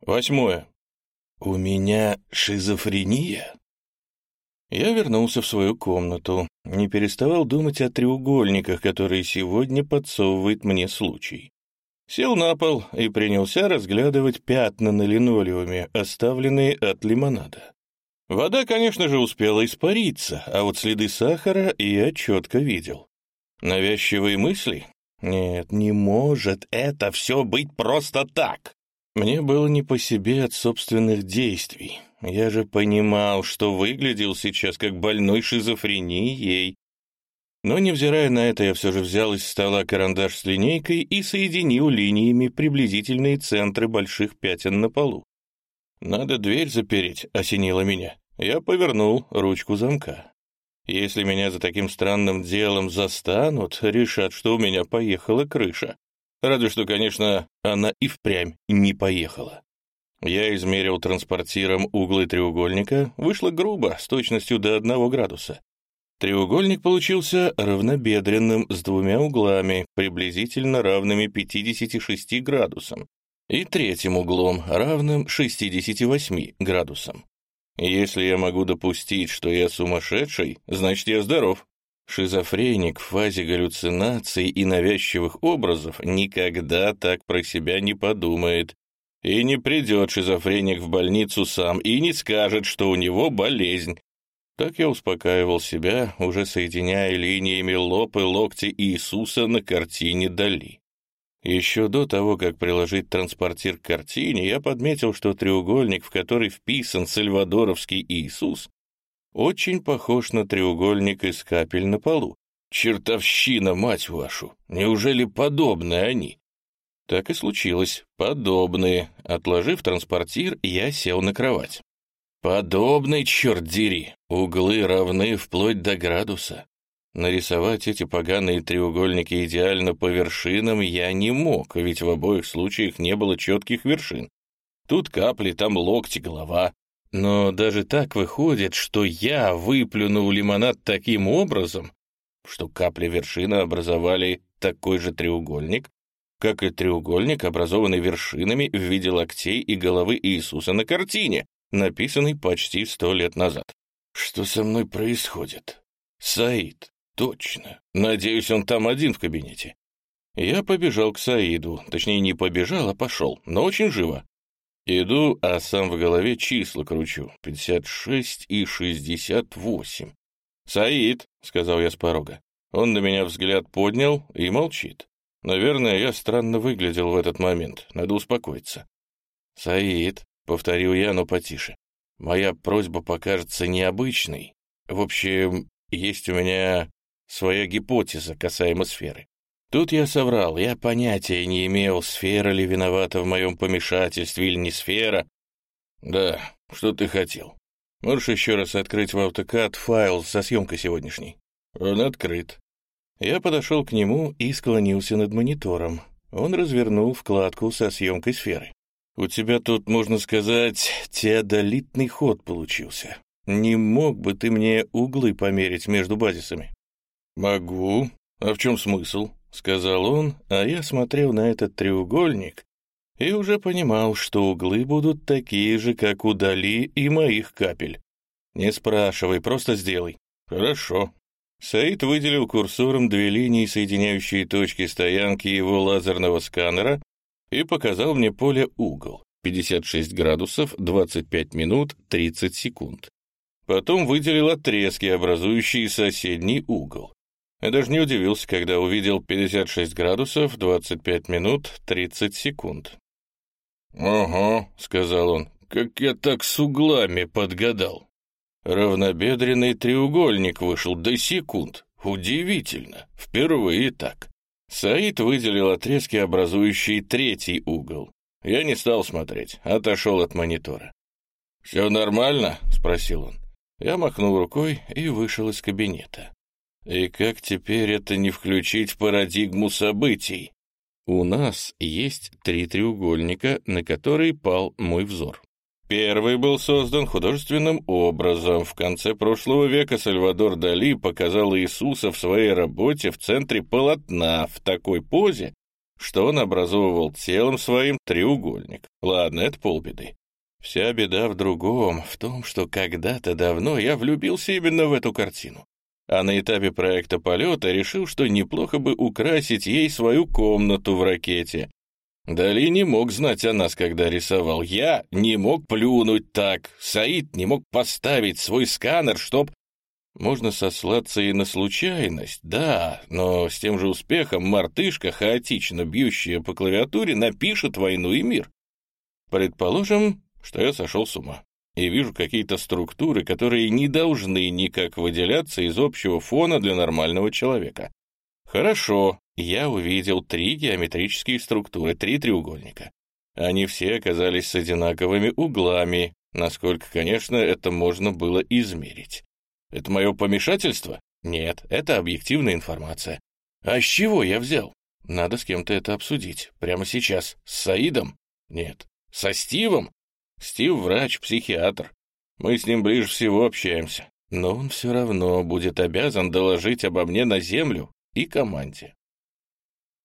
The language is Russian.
Восьмое. У меня шизофрения? Я вернулся в свою комнату, не переставал думать о треугольниках, которые сегодня подсовывает мне случай. Сел на пол и принялся разглядывать пятна на линолеуме, оставленные от лимонада. Вода, конечно же, успела испариться, а вот следы сахара я четко видел. Навязчивые мысли? Нет, не может это все быть просто так. Мне было не по себе от собственных действий. Я же понимал, что выглядел сейчас как больной шизофренией. Но, невзирая на это, я все же взял из стола карандаш с линейкой и соединил линиями приблизительные центры больших пятен на полу. «Надо дверь запереть», — осенило меня. Я повернул ручку замка. Если меня за таким странным делом застанут, решат, что у меня поехала крыша. Разве что, конечно, она и впрямь не поехала. Я измерил транспортиром углы треугольника, вышло грубо, с точностью до одного градуса. Треугольник получился равнобедренным с двумя углами, приблизительно равными 56 градусам, и третьим углом, равным 68 градусам. Если я могу допустить, что я сумасшедший, значит, я здоров. Шизофреник в фазе галлюцинаций и навязчивых образов никогда так про себя не подумает, и не придет шизофреник в больницу сам и не скажет, что у него болезнь. Так я успокаивал себя, уже соединяя линиями лоб и локти Иисуса на картине Дали. Еще до того, как приложить транспортир к картине, я подметил, что треугольник, в который вписан сальвадоровский Иисус, очень похож на треугольник из капель на полу. Чертовщина, мать вашу! Неужели подобные они? Так и случилось. Подобные. Отложив транспортир, я сел на кровать. Подобный, черт дери. Углы равны вплоть до градуса. Нарисовать эти поганые треугольники идеально по вершинам я не мог, ведь в обоих случаях не было четких вершин. Тут капли, там локти, голова. Но даже так выходит, что я выплюнул лимонад таким образом, что капли вершины образовали такой же треугольник, как и треугольник, образованный вершинами в виде локтей и головы Иисуса на картине, написанной почти сто лет назад. Что со мной происходит? Саид, точно. Надеюсь, он там один в кабинете. Я побежал к Саиду, точнее, не побежал, а пошел, но очень живо. Иду, а сам в голове числа кручу. 56 и 68. «Саид», — сказал я с порога. Он на меня взгляд поднял и молчит. Наверное, я странно выглядел в этот момент. Надо успокоиться. «Саид», — повторил я, но потише, — «моя просьба покажется необычной. В общем, есть у меня своя гипотеза касаемо сферы. Тут я соврал, я понятия не имел, сфера ли виновата в моем помешательстве или не сфера. Да, что ты хотел? Можешь еще раз открыть в AutoCAD файл со съемкой сегодняшней? Он открыт. Я подошел к нему и склонился над монитором. Он развернул вкладку со съемкой сферы. «У тебя тут, можно сказать, теодолитный ход получился. Не мог бы ты мне углы померить между базисами?» «Могу. А в чем смысл?» — сказал он, а я смотрел на этот треугольник и уже понимал, что углы будут такие же, как у Дали и моих капель. «Не спрашивай, просто сделай». «Хорошо», Саид выделил курсором две линии, соединяющие точки стоянки его лазерного сканера, и показал мне поле угол 56 градусов 25 минут 30 секунд. Потом выделил отрезки, образующие соседний угол. Я даже не удивился, когда увидел 56 градусов 25 минут 30 секунд. «Ого», — сказал он, — «как я так с углами подгадал». Равнобедренный треугольник вышел до секунд. Удивительно. Впервые так. Саид выделил отрезки, образующие третий угол. Я не стал смотреть, отошел от монитора. «Все нормально?» — спросил он. Я махнул рукой и вышел из кабинета. И как теперь это не включить в парадигму событий? У нас есть три треугольника, на которые пал мой взор. Первый был создан художественным образом. В конце прошлого века Сальвадор Дали показал Иисуса в своей работе в центре полотна в такой позе, что он образовывал телом своим треугольник. Ладно, это полбеды. Вся беда в другом, в том, что когда-то давно я влюбился именно в эту картину. А на этапе проекта полета решил, что неплохо бы украсить ей свою комнату в ракете. Дали не мог знать о нас, когда рисовал. Я не мог плюнуть так. Саид не мог поставить свой сканер, чтоб... Можно сослаться и на случайность, да, но с тем же успехом мартышка, хаотично бьющая по клавиатуре, напишет «Войну и мир». Предположим, что я сошел с ума и вижу какие-то структуры, которые не должны никак выделяться из общего фона для нормального человека. Хорошо, я увидел три геометрические структуры, три треугольника. Они все оказались с одинаковыми углами, насколько, конечно, это можно было измерить. Это мое помешательство? Нет, это объективная информация. А с чего я взял? Надо с кем-то это обсудить. Прямо сейчас. С Саидом? Нет. Со Стивом? Стив — врач, психиатр. Мы с ним ближе всего общаемся. Но он все равно будет обязан доложить обо мне на землю и команде.